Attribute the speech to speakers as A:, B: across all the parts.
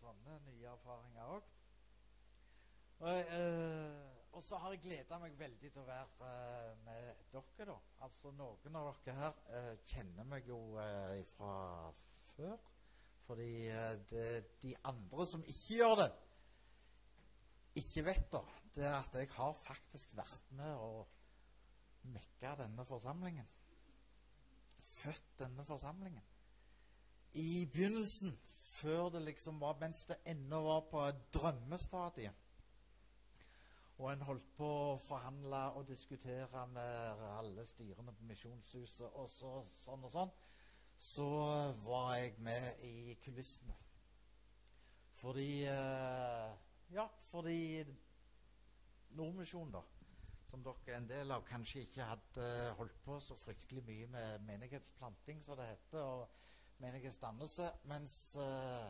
A: sånne nye erfaringer òg. Og, eh, så har jeg gleda meg veldig til å være eh, med dere, da. Altså noen av dere her eh, kjenner meg jo eh, fra før. Fordi eh, det, de andre som ikke gjør det, ikke vet da, det er at jeg har faktisk vært med å mekke denne forsamlingen. Født denne forsamlingen. I begynnelsen, før det liksom var Mens det ennå var på et drømmestadie. Og en holdt på å forhandle og diskutere med alle styrene på Misjonshuset og så, sånn og sånn. Så var jeg med i kulissene. Fordi eh, Ja, fordi Nordmisjonen, da, som dere er en del av, kanskje ikke hadde holdt på så fryktelig mye med menighetsplanting, som det heter, og menighetsdannelse. Mens eh,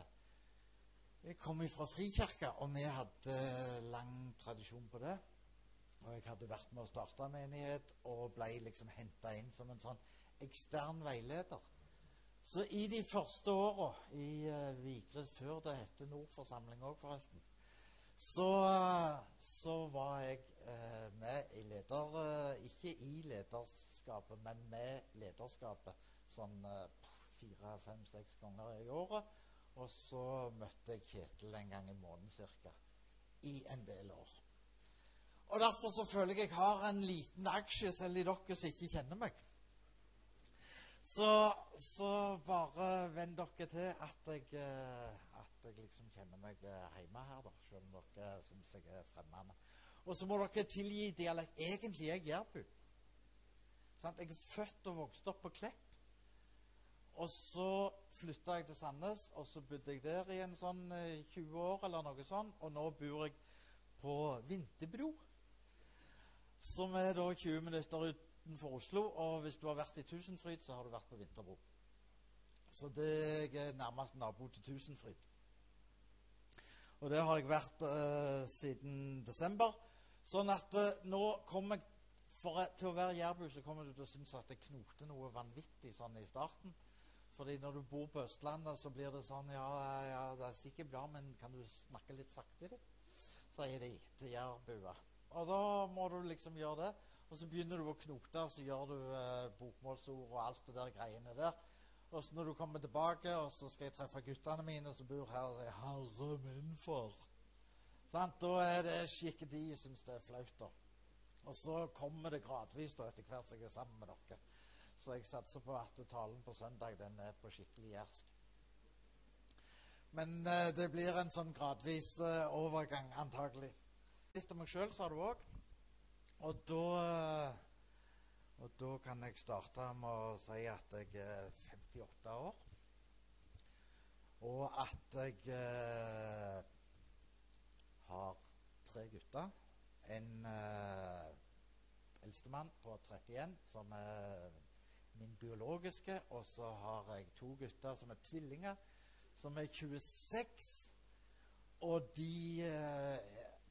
A: jeg kom fra Frikirka, og vi hadde lang tradisjon på det. Og jeg hadde vært med å starte menighet og ble liksom henta inn som en sånn ekstern veileder. Så i de første åra i uh, Vigre, før det het Nordforsamling òg, forresten, så, så, var jeg uh, med i leder... Uh, ikke i lederskapet, men med lederskapet sånn fire, fem, seks ganger i året. Og så møtte jeg Kjetil en gang i måneden ca. I en del år. Og Derfor så føler jeg jeg har en liten aksje, selv i dere som ikke kjenner meg. Så, så bare venn dere til at jeg, eh, at jeg liksom kjenner meg eh, hjemme her, da, selv om dere syns jeg er fremmede. Og så må dere tilgi dialekt. Egentlig er jeg jærbu. Jeg er født og vokst opp på Klepp. Og så flytta jeg til Sandnes, og så bodde jeg der i en sånn 20 eh, år, eller noe sånt. Og nå bor jeg på Vinterbro, som er da 20 minutter utenfor Oslo. Og hvis du har vært i Tusenfryd, så har du vært på Vinterbro. Så det er nærmest nabo til Tusenfryd. Og det har jeg vært eh, siden desember. Sånn at eh, nå kommer jeg for, Til å være jærbu så kommer du til å synes at det knoter noe vanvittig sånn i starten. Fordi når du bor på Østlandet, så blir det sånn Ja, ja det er sikkert bra, men kan du snakke litt saktere? Sier de til jærbua. Og da må du liksom gjøre det. Og så begynner du å knote, og så gjør du eh, bokmålsord og alt det der greiene der. Og så når du kommer tilbake, og så skal jeg treffe guttene mine som bor her, og sier 'Herre min far'. Sant? Da er det skikke de syns det er flaut, da. Og så kommer det gradvis da, etter hvert som jeg er sammen med dere. Så jeg satser på at talen på søndag den er på skikkelig jærsk. Men eh, det blir en sånn gradvis eh, overgang, antagelig. Litt om meg sjøl, sa du òg. Og da eh, Og da kan jeg starte med å si at jeg er 58 år. Og at jeg eh, har tre gutter. En eh, eldstemann på 31 som er min biologiske, og så har jeg to gutter som er tvillinger, som er 26. Og de, eh,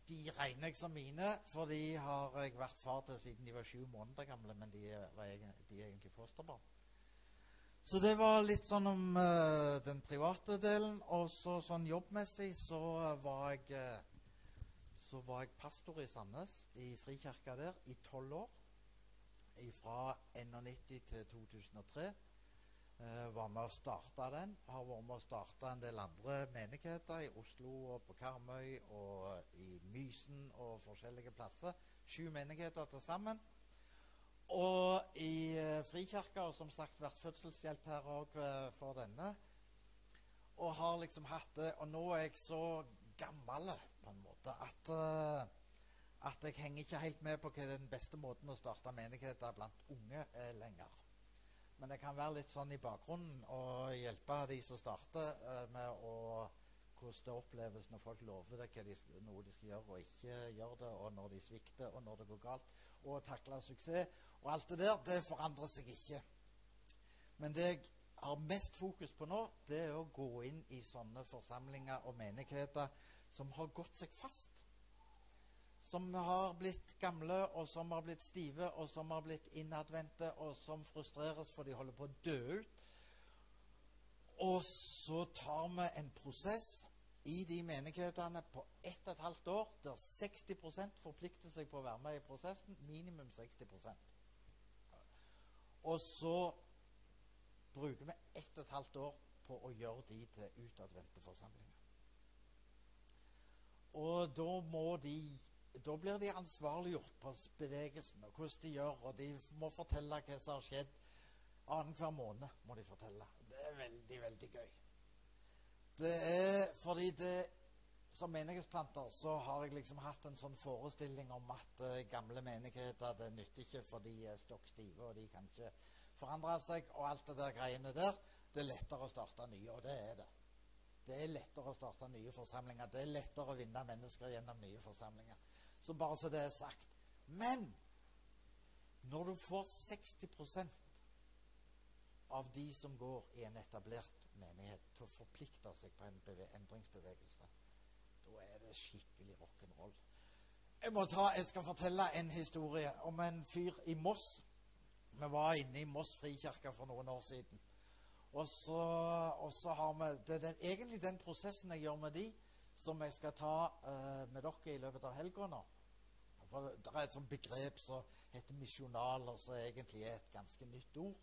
A: de regner jeg som mine, for de har jeg vært far til siden de var sju måneder gamle, men de, var, de er egentlig fosterbarn. Så det var litt sånn om uh, den private delen. Og så sånn jobbmessig så var jeg uh, så var jeg pastor i Sandnes, i Frikirka der, i tolv år fra 1991 til 2003. Uh, var med å starte den. Har vært med å starte en del andre menigheter i Oslo og på Karmøy og i Mysen og forskjellige plasser. Sju menigheter til sammen. Og i uh, Frikirka, og som sagt vært fødselshjelp her òg uh, for denne. Og har liksom hatt det Og nå er jeg så gammel på en måte at at jeg henger ikke helt med på hva den beste måten å starte menigheter blant unge er lenger. Men det kan være litt sånn i bakgrunnen og hjelpe de som starter, uh, med å hvordan det oppleves når folk lover det de, noe de skal gjøre, og ikke gjør det, og når de svikter, og når det går galt, og takle suksess. Og alt det der, det forandrer seg ikke. Men det jeg har mest fokus på nå, det er å gå inn i sånne forsamlinger og menigheter som har gått seg fast som har blitt gamle, og som har blitt stive, og som har blitt innadvendte, og som frustreres for de holder på å dø ut. Og så tar vi en prosess i de menighetene på ett og et halvt år der 60% forplikter seg på å være med i prosessen. Minimum 60% Og så bruker vi ett og et halvt år på å gjøre de til utadvendte forsamlinger. Og da må de da blir de ansvarliggjort på bevegelsen og hvordan de gjør, og de må fortelle hva som har skjedd. Annenhver måned må de fortelle. Det er veldig, veldig gøy. Det er fordi det Som menighetsplanter så har jeg liksom hatt en sånn forestilling om at uh, gamle menigheter det nytter ikke, for de er stokk stive, og de kan ikke forandre seg, og alt det der greiene der. Det er lettere å starte nye, og det er det. Det er lettere å starte nye forsamlinger. Det er lettere å vinne mennesker gjennom nye forsamlinger. Så bare så det er sagt. Men når du får 60% av de som går i en etablert menighet, til å forplikte seg på en endringsbevegelse, da er det skikkelig rock'n'roll. Jeg, må ta, jeg skal fortelle en historie om en fyr i Moss. Vi var inne i Moss frikirke for noen år siden. Og så, og så har vi Det er den, egentlig den prosessen jeg gjør med de, som jeg skal ta uh, med dere i løpet av helga nå. For Det er et sånt begrep som heter misjonaler, som egentlig er et ganske nytt ord,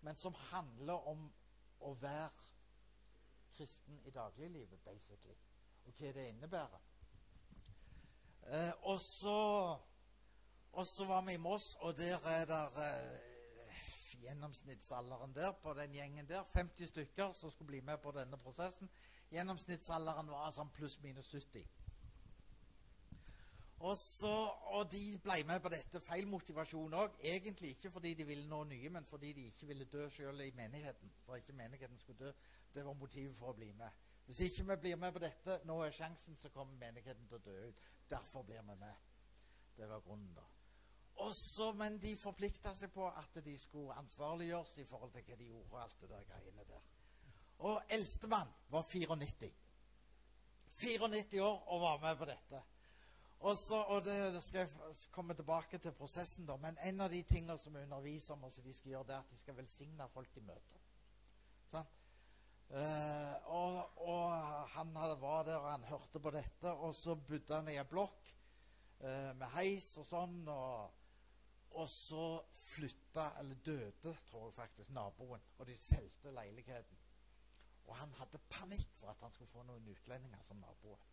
A: men som handler om å være kristen i dagliglivet, basically, og hva det innebærer. Eh, og så var vi i Moss, og der er det eh, gjennomsnittsalderen der på den gjengen der 50 stykker som skulle bli med på denne prosessen. Gjennomsnittsalderen var sånn pluss-minus 70. Og, så, og de ble med på dette. Feil motivasjon òg. Egentlig ikke fordi de ville noe nye, men fordi de ikke ville dø sjøl i menigheten. For ikke menigheten skulle dø. Det var motivet for å bli med. Hvis ikke vi blir med på dette, nå er sjansen, så kommer menigheten til å dø ut. Derfor blir vi med. Det var grunnen, da. Også, men de forplikta seg på at de skulle ansvarliggjøres i forhold til hva de gjorde. og alt det der greiene der. Og eldstemann var 94. 94 år og var med på dette. Og, så, og det, skal jeg komme tilbake til prosessen, da. Men en av de tingene som vi underviser om, og som de skal gjøre, det er at de skal velsigne folk de møter. Sånn? Uh, og, og, han var der, og han hørte på dette, og så bodde han i en blokk uh, med heis og sånn. Og, og så flytta, eller døde, tror jeg faktisk, naboen. Og de solgte leiligheten. Og han hadde panikk for at han skulle få noen utlendinger som naboer.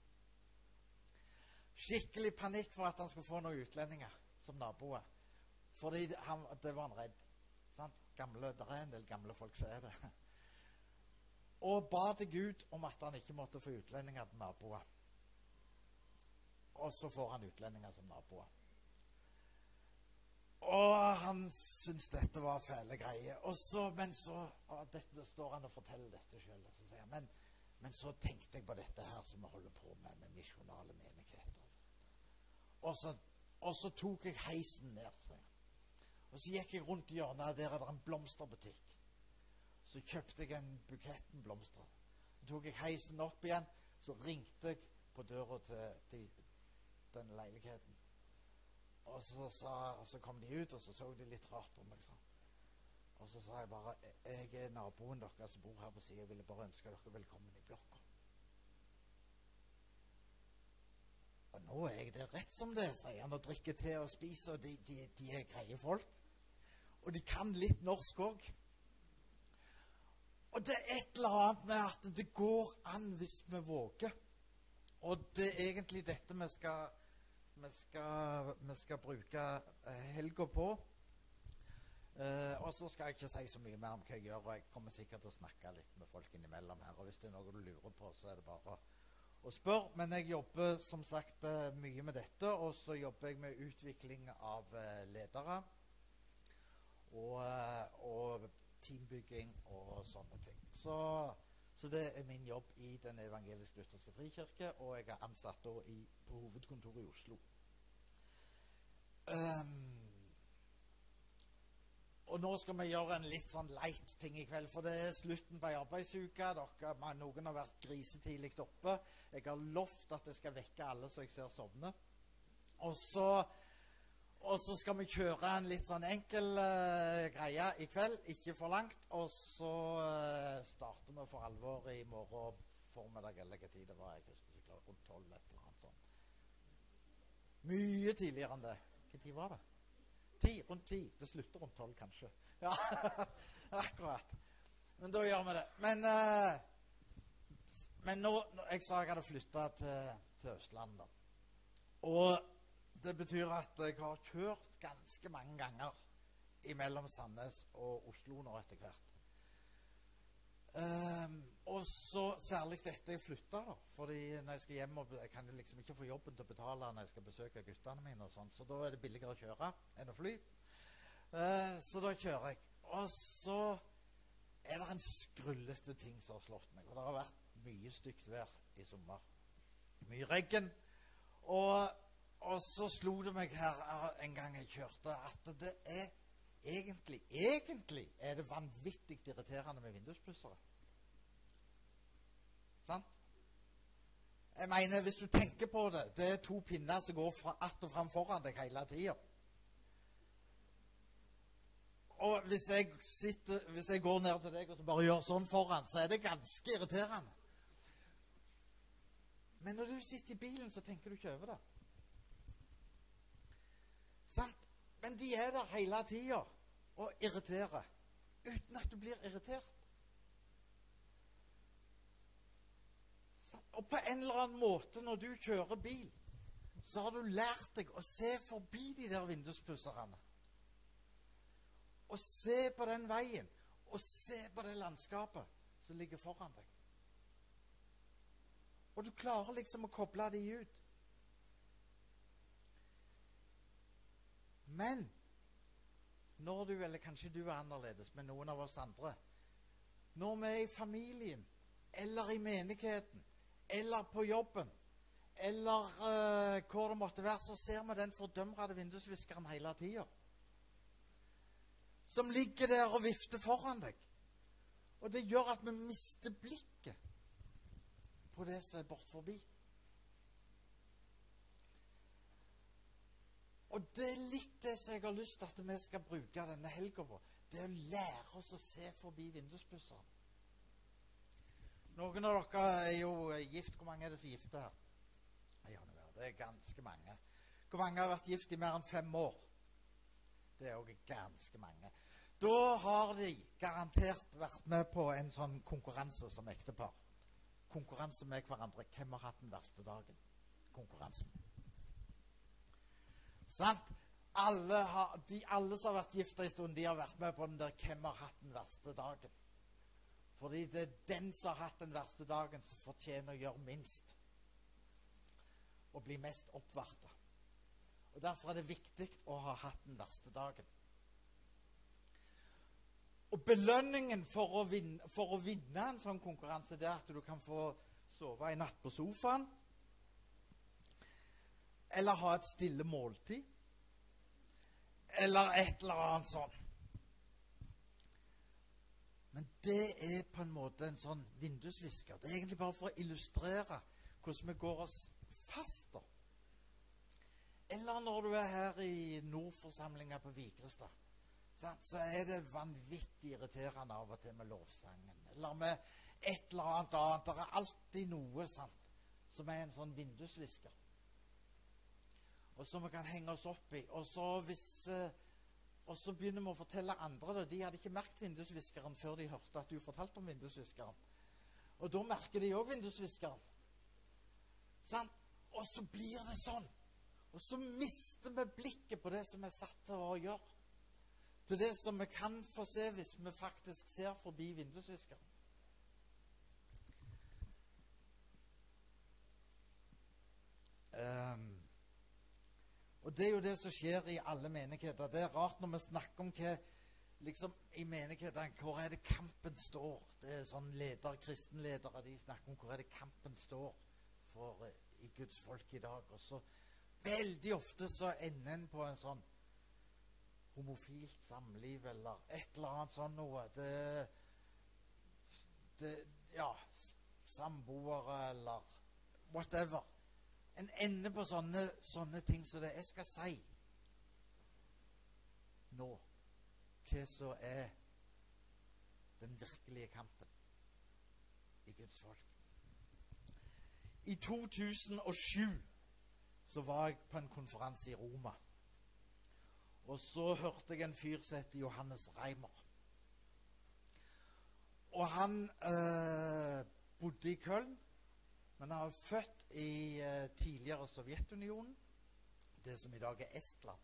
A: Skikkelig panikk for at han skulle få noen utlendinger som naboer. Fordi han, det var han redd. Sant? Gamle, det er en del gamle folk som er det. Og ba til Gud om at han ikke måtte få utlendinger til naboer. Og så får han utlendinger som naboer. Og han syntes dette var fæle greier. Og så, men så dette, står han og forteller dette sjøl. Men, men så tenkte jeg på dette her som vi holder på med med misjonale menigheter. Og så, og så tok jeg heisen ned. Så. Og så gikk jeg rundt hjørnet. Der er det en blomsterbutikk. Så kjøpte jeg en bukett med blomster. Så tok jeg heisen opp igjen. Så ringte jeg på døra til, til den leiligheten. Og så, sa, og så, kom de ut, og så så de litt rart på meg. Sånn. Og så sa jeg bare jeg er naboen deres som bor her på sida. Jeg ville bare ønske dere velkommen i blokka. Og nå er jeg det rett som det, sier han, og drikker te og spiser, og de, de, de er greie folk. Og de kan litt norsk òg. Og det er et eller annet med at det går an hvis vi våger. Og det er egentlig dette vi skal, vi skal, vi skal bruke eh, helga på. Uh, og så skal jeg ikke si så mye mer om hva jeg gjør, og jeg kommer sikkert til å snakke litt med folk innimellom her. Og hvis det er noe du lurer på, så er det bare og spør. Men jeg jobber som sagt eh, mye med dette. Og så jobber jeg med utvikling av eh, ledere. Og, eh, og teambygging og sånne ting. Så, så, det er min jobb i Den evangelisk-lutherske frikirke. Og jeg er ansatt i, på hovedkontoret i Oslo. Um, og nå skal vi gjøre en litt sånn leit ting i kveld, for det er slutten på ei arbeidsuke. Dere, noen har vært grisetidlig oppe. Jeg har lovt at jeg skal vekke alle så jeg ser sovne. Og så, og så skal vi kjøre en litt sånn enkel uh, greie i kveld. Ikke for langt. Og så uh, starter vi for alvor i morgen formiddag eller hva tid det var. Jeg husker ikke rundt tolv et eller annet sånt. Mye tidligere enn det. Hva tid var det? Ti, rundt ti. Det slutter rundt tolv, kanskje. Ja, akkurat. Men da gjør vi det. Men, uh, men nå, Jeg sa jeg hadde flytta til, til Østlandet. Og det betyr at jeg har kjørt ganske mange ganger mellom Sandnes og Oslo nå etter hvert. Um, og så særlig etter jeg flytta, da. Fordi når jeg skal hjem og jeg kan liksom ikke få jobben til å betale når jeg skal besøke guttene mine, og sånt, så da er det billigere å kjøre enn å fly. Uh, så da kjører jeg. Og så er det en skrullete ting som har slått meg. Og det har vært mye stygt vær i sommer. Mye regn. Og, og så slo det meg her en gang jeg kjørte, at det er egentlig, egentlig er det vanvittig irriterende med vinduspussere. Sant? Jeg mener, hvis du tenker på det, det er to pinner som går fra att og fram foran deg hele tida. Og hvis jeg, sitter, hvis jeg går ned til deg og bare gjør sånn foran, så er det ganske irriterende. Men når du sitter i bilen, så tenker du ikke over det. Sant? Men de er der hele tida og irriterer. Uten at du blir irritert. Og på en eller annen måte, når du kjører bil, så har du lært deg å se forbi de der vinduspusserne. Og se på den veien, og se på det landskapet som ligger foran deg. Og du klarer liksom å koble de ut. Men når du, eller kanskje du er annerledes med noen av oss andre Når vi er i familien, eller i menigheten, eller på jobben, eller uh, hvor det måtte være, så ser vi den fordømrede vindusviskeren hele tida. Som ligger der og vifter foran deg. Og det gjør at vi mister blikket på det som er bort forbi. Og det er litt det som jeg har lyst til at vi skal bruke denne helga på. Det er å lære oss å se forbi vinduspusseren. Noen av dere er jo gift. Hvor mange er det som er gifte her? Det er ganske mange. Hvor mange har vært gift i mer enn fem år? Det er òg ganske mange. Da har de garantert vært med på en sånn konkurranse som ektepar. Konkurranse med hverandre. Hvem har hatt den verste dagen? Konkurransen. Sant? Alle, har, de, alle som har vært gifta en stund, de har vært med på den der 'Hvem har hatt den verste dagen?' Fordi det er den som har hatt den verste dagen, som fortjener å gjøre minst. Og bli mest oppvarta. Og Derfor er det viktig å ha hatt den verste dagen. Og belønningen for å, vinne, for å vinne en sånn konkurranse, det er at du kan få sove en natt på sofaen eller ha et stille måltid. Eller et eller annet sånn. Men det er på en måte en sånn vindusvisker. Det er egentlig bare for å illustrere hvordan vi går oss fast. da. Eller når du er her i Nordforsamlinga på Vigrestad, så er det vanvittig irriterende av og til med lovsangen. Eller med et eller annet annet. Det er alltid noe sant, som er en sånn vindusvisker og som vi kan henge oss opp i. Og så, hvis, eh, og så begynner vi å fortelle andre det. De hadde ikke merket vindusviskeren før de hørte at du fortalte om vindusviskeren. Og da merker de òg vindusviskeren. Sant? Og så blir det sånn. Og så mister vi blikket på det som er satt til å gjøre. Til det som vi kan få se hvis vi faktisk ser forbi vindusviskeren. Um, og det er jo det som skjer i alle menigheter. Det er rart når vi snakker om hva liksom, i menighetene Hvor er det kampen står? Det er sånn leder, Kristenledere de snakker om hvor er det kampen står for uh, i Guds folk i dag. Og så veldig ofte så ender en på en sånn homofilt samliv eller et eller annet sånn noe. Det, det Ja, samboere eller whatever. En ende på sånne, sånne ting som det jeg skal si nå. Hva som er den virkelige kampen i Guds folk. I 2007 så var jeg på en konferanse i Roma. Og så hørte jeg en fyr som heter Johannes Reimer. Og han eh, bodde i Köln, men han var født i eh, tidligere Sovjetunionen. Det som i dag er Estland.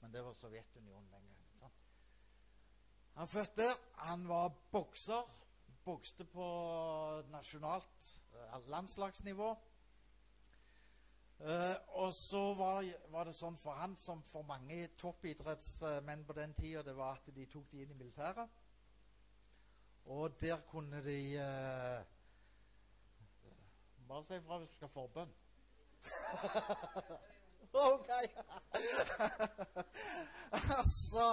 A: Men det var Sovjetunionen den gangen. Sant? Han fødte. Han var bokser. Bokste på nasjonalt eh, landslagsnivå. Uh, og så var, var, det sånn for han som for mange toppidrettsmenn på den tida, det var at de tok de inn i militæret. Og der kunne de uh, Bare si ifra hvis du skal ha forbønn. ok! altså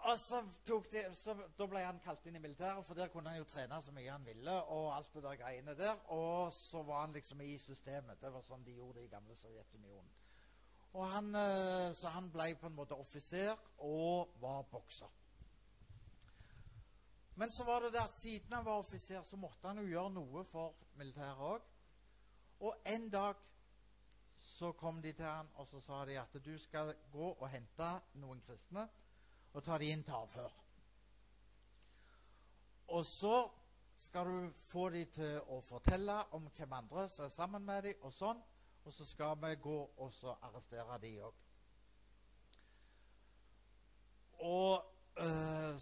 A: og så, de, så Da ble han kalt inn i militæret, for der kunne han jo trene så mye han ville. og alt det der greiene der, Og så var han liksom i systemet. Det var sånn de gjorde det i gamle Sovjetunionen. Og han, eh, Så han ble på en måte offiser og var bokser. Men så var det det at siden han var offiser, så måtte han jo gjøre noe for militæret òg. Og en dag så kom de til han og så sa de at du skal gå og hente noen kristne og ta de inn til avhør. Og så skal du få de til å fortelle om hvem andre som er sammen med dem, og sånn. Og så skal vi gå og så arrestere de òg. Og, øh,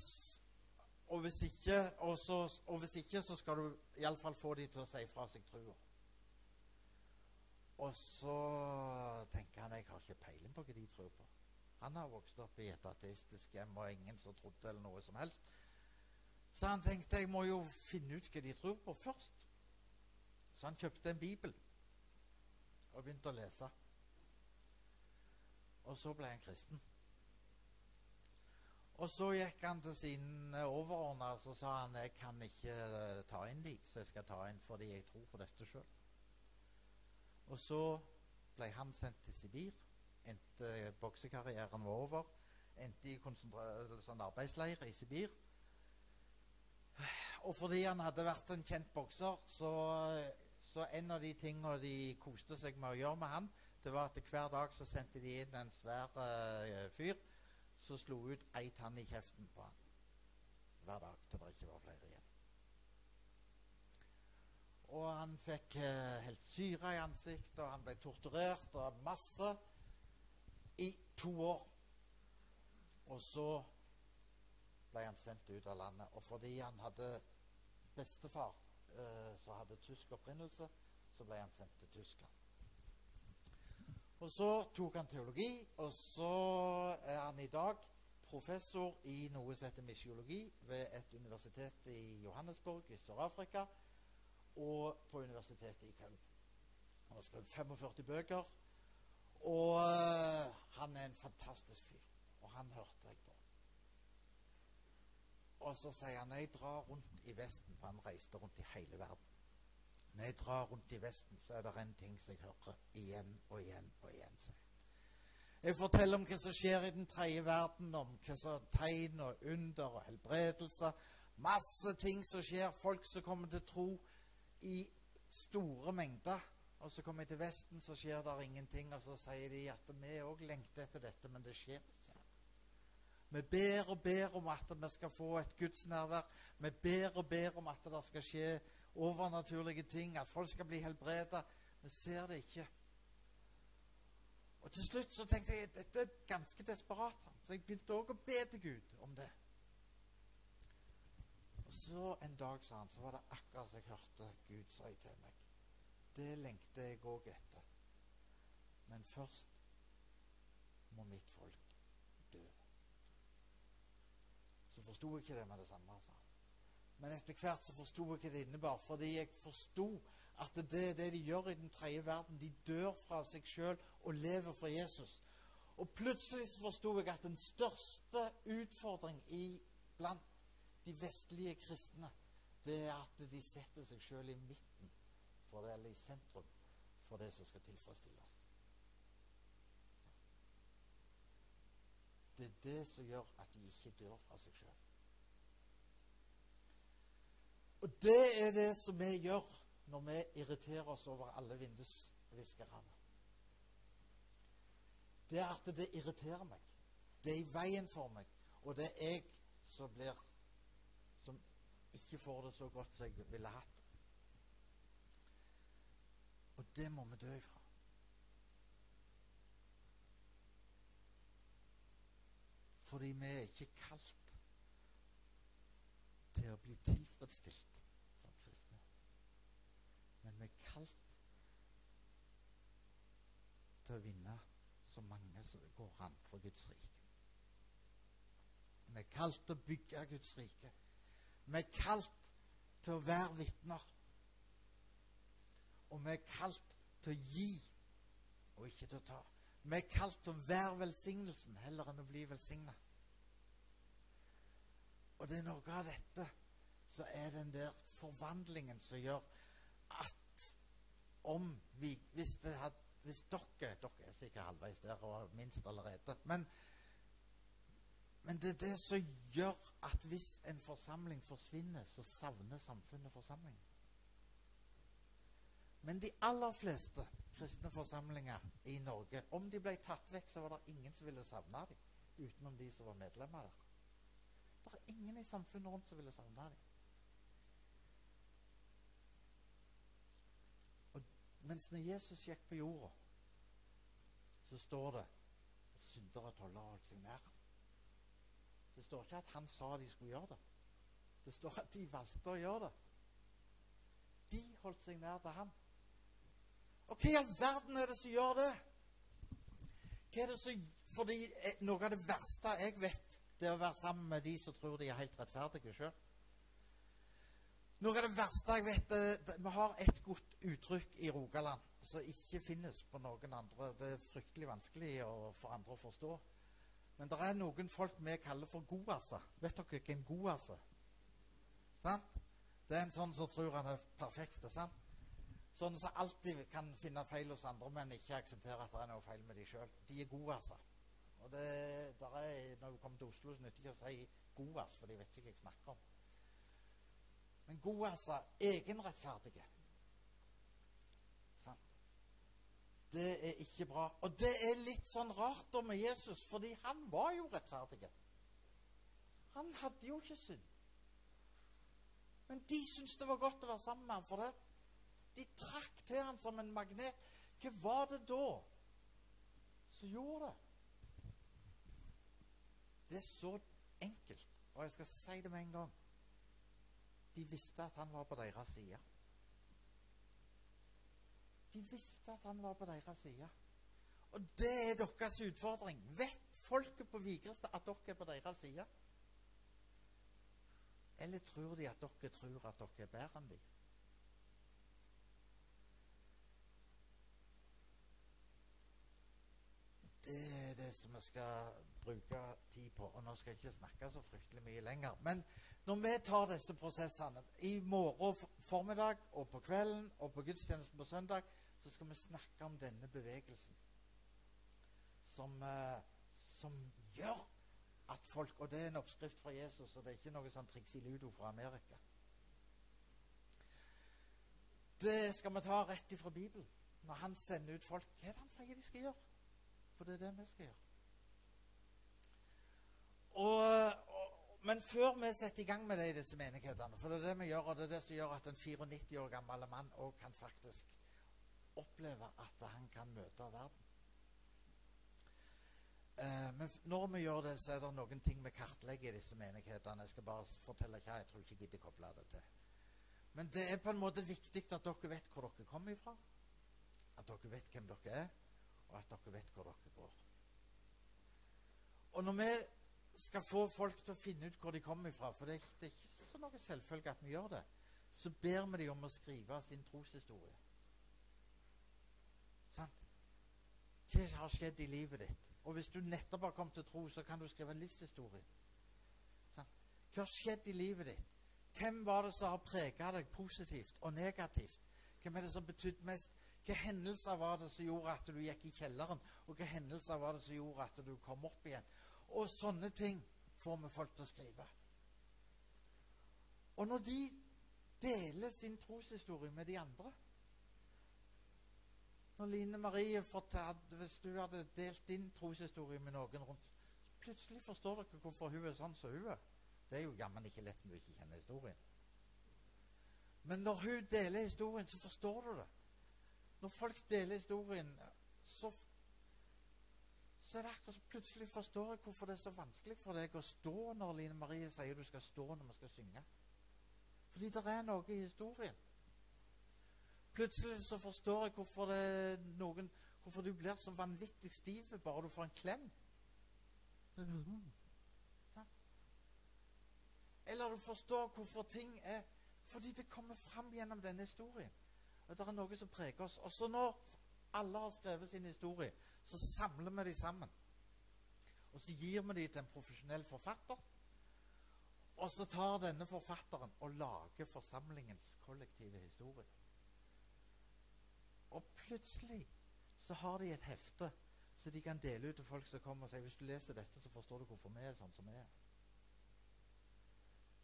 A: og, hvis ikke, og, så, og, hvis ikke, så skal du iallfall få de til å si fra seg trua. Og så tenker han jeg har ikke peiling på hva de tror på. Han har vokst opp i et ateistisk hjem og ingen som trodde eller noe som helst. Så han tenkte jeg må jo finne ut hva de tror på først. Så han kjøpte en bibel og begynte å lese. Og så ble han kristen. Og så gikk han til sine overordnede og sa han jeg kan ikke ta inn de, så jeg skal ta inn fordi jeg tror på dette sjøl. Og så ble han sendt til Sibir endte boksekarrieren var over. Endte i sånn arbeidsleir i Sibir. Og fordi han hadde vært en kjent bokser, så, så en av de tingene de koste seg med å gjøre med han, det var at hver dag så sendte de inn en svær uh, fyr som slo ut ei tann i kjeften på han. Hver dag til det ikke var flere igjen. Og han fikk uh, helt syre i ansiktet, og han ble torturert og masse i to år. Og så ble han sendt ut av landet. Og fordi han hadde bestefar eh, som hadde tysk opprinnelse, så ble han sendt til Tyskland. Og så tok han teologi, og så er han i dag professor i noe som heter misiologi ved et universitet i Johannesburg i Sør-Afrika og på universitetet i Köln. Han har skrevet 45 bøker og uh, han er en fantastisk fyr. Og han hørte jeg på. Og så sier han jeg drar rundt i Vesten, for han reiste rundt i hele verden Når jeg drar rundt i Vesten, så er det en ting som jeg hører igjen og igjen og igjen. Jeg forteller om hva som skjer i den tredje verden, om hva som tegn og under og helbredelser. Masse ting som skjer. Folk som kommer til tro i store mengder. Og så kommer jeg til Vesten, så skjer det ingenting. Og så sier de at vi òg lengter etter dette, men det skjer ikke. Vi ber og ber om at vi skal få et gudsnærvær. Vi ber og ber om at det skal skje overnaturlige ting, at folk skal bli helbreda. Vi ser det ikke. Og til slutt så tenkte jeg dette er ganske desperat. Så jeg begynte òg å be til Gud om det. Så en dag, sa han, så var det akkurat som jeg hørte Gud si til meg det lengter jeg òg etter. Men først må mitt folk dø. Så forsto jeg ikke det med det samme. sa han. Men etter hvert så forsto jeg hva det innebar. Fordi jeg forsto at det er det de gjør i den tredje verden. De dør fra seg sjøl og lever for Jesus. Og plutselig så forsto jeg at den største utfordring i blant de vestlige kristne, det er at de setter seg sjøl i midten for det, eller i sentrum for det som skal tilfredsstilles. Det er det som gjør at de ikke dør fra seg sjøl. Og det er det som vi gjør når vi irriterer oss over alle vindusviskerne. Det er at det irriterer meg. Det er i veien for meg. Og det er jeg som blir ikke får det så godt som jeg ville hatt. Og det må vi dø ifra. Fordi vi er ikke kalt til å bli tilfredsstilt som kristne. Men vi er kalt til å vinne så mange som det går an for Guds rike. Vi er kalt til å bygge Guds rike. Vi er kalt til å være vitner. Og vi er kalt til å gi og ikke til å ta. Vi er kalt til å være velsignelsen heller enn å bli velsigna. Og det er noe av dette så er den der forvandlingen som gjør at om vi Hvis, had, hvis dere Dere er sikkert halvveis der og minst allerede. Men, men det er det som gjør at hvis en forsamling forsvinner, så savner samfunnet forsamlingen. Men de aller fleste kristne forsamlinger i Norge, om de ble tatt vekk, så var det ingen som ville savne dem, utenom de som var medlemmer der. Det er ingen i samfunnet rundt som ville savne dem. Mens når Jesus gikk på jorda, så står det at syndere og tollere holdt seg nær ham. Det står ikke at han sa de skulle gjøre det. Det står at de valgte å gjøre det. De holdt seg nær til han. Og hva i all verden er det som gjør det? Hva er det som, fordi eh, Noe av det verste jeg vet, det er å være sammen med de som tror de er helt rettferdige sjøl. Noe av det verste jeg vet det, det, Vi har et godt uttrykk i Rogaland som ikke finnes på noen andre. Det er fryktelig vanskelig å, for andre å forstå. Men det er noen folk vi kaller for godaser. Vet dere hvem godas er? Det er en sånn som tror han er perfekt. sant? Sånn som alltid kan finne feil hos andre, men ikke akseptere at det er noe feil med de sjøl. De er gode, altså. Og det, er, Når du kommer til Oslo, så nytter det ikke å si 'godas', for de vet ikke hva jeg snakker om. Men gode, er Egenrettferdige. Sant? Det er ikke bra. Og det er litt sånn rart da med Jesus, fordi han var jo rettferdig. Han hadde jo ikke synd. Men de syntes det var godt å være sammen med ham for det. De trakk til ham som en magnet. Hva var det da som gjorde det? Det er så enkelt, og jeg skal si det med en gang. De visste at han var på deres side. De visste at han var på deres side. Og det er deres utfordring. Vet folket på Vigrestad at dere er på deres side? Eller tror de at dere tror at dere er bedre enn dem? Det som vi skal bruke tid på. Og nå skal jeg ikke snakke så fryktelig mye lenger. Men når vi tar disse prosessene i morgen formiddag og på kvelden og på gudstjenesten på søndag, så skal vi snakke om denne bevegelsen som, uh, som gjør at folk Og det er en oppskrift fra Jesus, og det er ikke noe sånn triks i ludo fra Amerika. Det skal vi ta rett ifra Bibelen. Når han sender ut folk, hva er det han sier de skal gjøre? For det er det vi skal gjøre. Og, og, men før vi setter i gang med det i disse menighetene, for det er det vi gjør, og det er det som gjør at en 94 år gammel mann òg kan faktisk oppleve at han kan møte verden. Eh, men når vi gjør det, så er det noen ting vi kartlegger i disse menighetene. Jeg skal bare fortelle hva jeg tror ikke jeg gidder koble det til. Men det er på en måte viktig at dere vet hvor dere kommer ifra. At dere vet hvem dere er og at dere vet hvor dere går. Og når vi skal få folk til å finne ut hvor de kommer fra, for det er, det er ikke så noe selvfølge at vi gjør det, så ber vi dem om å skrive sin troshistorie. Sant? Hva har skjedd i livet ditt? Og hvis du nettopp har kommet til tro, så kan du skrive en livshistorie. Sant? Hva har skjedd i livet ditt? Hvem var det som har prega deg positivt og negativt? Hvem er det som betydde mest? Hvilke hendelser var det som gjorde at du gikk i kjelleren? Og hvilke hendelser var det som gjorde at du kom opp igjen? Og sånne ting får vi folk til å skrive. Og når de deler sin troshistorie med de andre. Når Line Marie fortalte, Hvis du hadde delt din troshistorie med noen rundt Plutselig forstår dere hvorfor hun er sånn som hun er. Det er jo jammen ikke lett når du ikke kjenner historien. Men når hun deler historien, så forstår du det. Når folk deler historien, så, så er det akkurat som plutselig forstår jeg hvorfor det er så vanskelig for deg å stå når Line Marie sier du skal stå når vi skal synge. Fordi det er noe i historien. Plutselig så forstår jeg hvorfor, noen, hvorfor du blir så vanvittig stiv bare du får en klem. Eller du forstår hvorfor ting er Fordi det kommer fram gjennom denne historien. Og det er noe som preger oss. Og så når alle har skrevet sin historie, så samler vi dem sammen. Og så gir vi dem til en profesjonell forfatter. Og så tar denne forfatteren og lager forsamlingens kollektive historie. Og plutselig så har de et hefte så de kan dele ut til folk som kommer og sier hvis du leser dette, så forstår du hvorfor vi er sånn som vi er.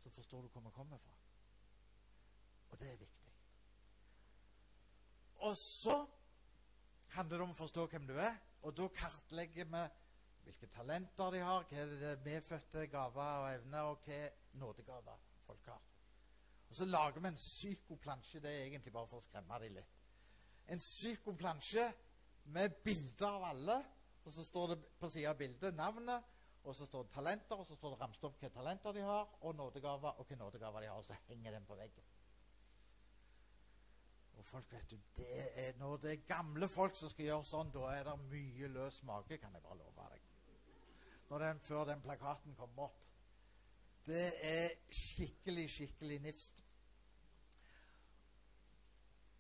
A: Så forstår du hvor vi kommer fra. Og det er viktig. Og så handler det om å forstå hvem du er, og da kartlegger vi hvilke talenter de har, hva er det medfødte gaver og evner, og hva nådegaver folk har. Og så lager vi en psykoplansje. Det er egentlig bare for å skremme dem litt. En psykoplansje med bilder av alle. Og så står det på sida av bildet navnet, og så står det talenter, og så står det ramset opp hvilke talenter de har, og nådegaver, og hvilke nådegaver de har. Og så henger den på veggen. Og folk, vet du, det er, Når det er gamle folk som skal gjøre sånn, da er det mye løs mage, kan jeg bare love deg. Den, før den plakaten kommer opp. Det er skikkelig, skikkelig nifst.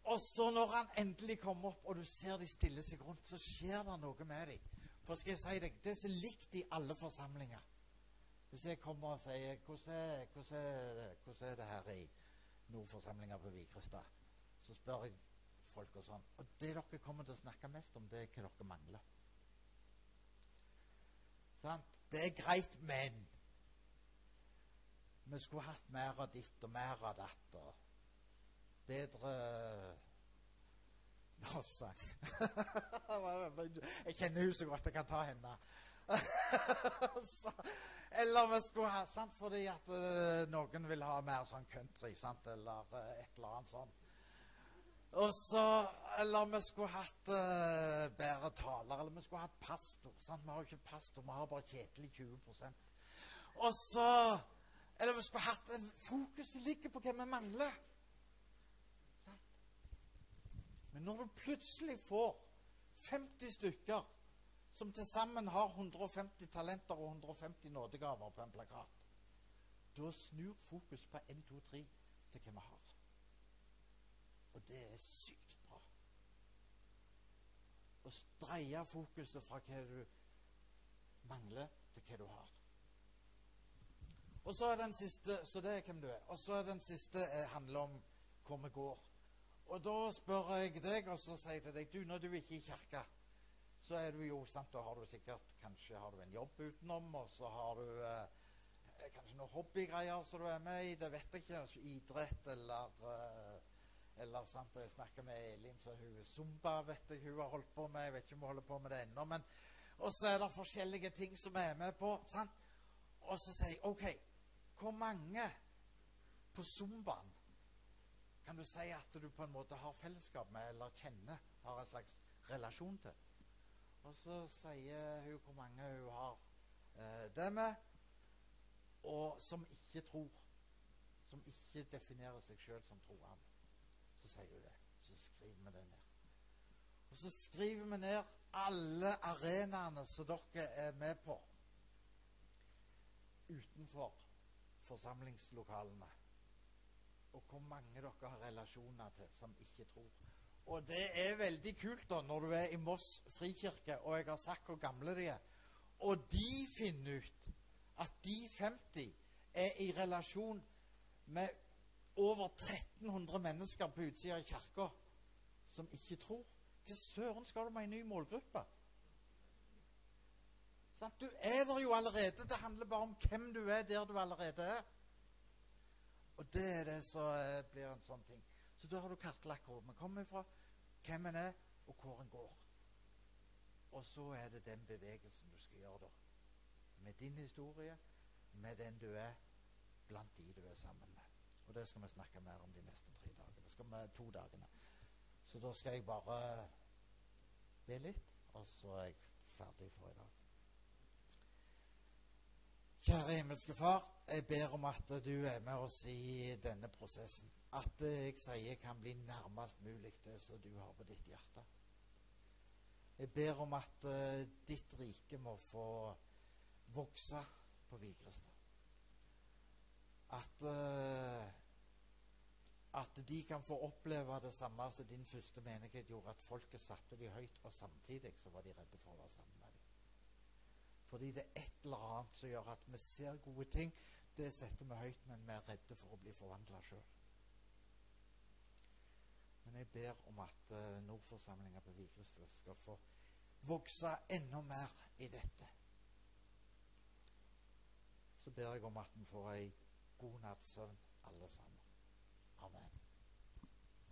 A: Og så når han endelig kommer opp, og du ser de stiller seg rundt, så skjer det noe med dem. For skal jeg si deg, det er så likt i alle forsamlinger. Hvis jeg kommer og sier hvordan er, hvordan er, hvordan er det her i Nordforsamlinga på Vikrestad, så spør jeg folk og sånn. Og det dere kommer til å snakke mest om, det er hva dere mangler. Sånn? Det er greit, men vi skulle hatt mer av ditt og mer av datt. og bedre lovsang. jeg kjenner henne så godt jeg kan ta henne. eller vi skulle ha sant, Fordi at uh, noen vil ha mer sånn country, sant, eller uh, et eller annet sånt. Og så, Eller vi skulle hatt uh, bedre taler, eller vi skulle hatt pastor. sant, Vi har jo ikke pastor, vi har bare Kjetil i 20% Og så Eller vi skulle hatt en Fokuset ligger på hva vi mangler. Men når du plutselig får 50 stykker som til sammen har 150 talenter og 150 nådegaver på en plakat, da snur fokus på 1, 2, 3 til hva vi har. Og det er sykt bra. Å dreie fokuset fra hva du mangler, til hva du har. Og så er den siste Så det er hvem du er. Og så er den siste eh, handler om hvor vi går. Og da spør jeg deg, og så sier jeg til deg du, Når du ikke er i kirka, så er du jo sant, Da har du sikkert Kanskje har du en jobb utenom, og så har du eh, kanskje noen hobbygreier som du er med i. Det vet jeg ikke. Altså, idrett eller eh, eller sant, Jeg snakker med Elin, så hun Zumba vet jeg hun har holdt på med. Jeg vet ikke om hun holder på med det ennå. Men og så er det forskjellige ting som er med på. sant? Og så sier jeg OK, hvor mange på Zumbaen kan du si at du på en måte har fellesskap med, eller kjenner, har en slags relasjon til. Og så sier hun hvor mange hun har eh, det med, og som ikke tror. Som ikke definerer seg sjøl som troende. Sier det. Så skriver vi det ned. Og så skriver vi ned alle arenaene som dere er med på utenfor forsamlingslokalene og hvor mange dere har relasjoner til som ikke tror. Og det er veldig kult da, når du er i Moss frikirke, og jeg har sagt hvor gamle de er. Og de finner ut at de 50 er i relasjon med over 1300 mennesker på utsida av kirka som ikke tror. Hva søren skal du med en ny målgruppe? Du er der jo allerede. Det handler bare om hvem du er der du allerede er. Og det er det som eh, blir en sånn ting. Så da har du kartlagt hvor vi kommer fra, hvem en er, og hvor en går. Og så er det den bevegelsen du skal gjøre, da. Med din historie, med den du er, blant de du er sammen. Og det skal vi snakke mer om de neste tre dagene. Det skal vi to dagene. Så da skal jeg bare be litt, og så er jeg ferdig for i dag. Kjære himmelske Far, jeg ber om at du er med oss i denne prosessen. At det jeg sier, kan bli nærmest mulig det som du har på ditt hjerte. Jeg ber om at uh, ditt rike må få vokse på Vigrestad. At uh, at de kan få oppleve det samme som din første menighet gjorde, at folket satte de høyt, og samtidig så var de redde for å være sammen med dem. Fordi det er et eller annet som gjør at vi ser gode ting, det setter vi høyt, men vi er redde for å bli forvandla sjøl. Men jeg ber om at uh, Nordforsamlinga på Vigrestad skal få vokse enda mer i dette. Så ber jeg om at vi får ei god natts søvn, alle sammen. Amen.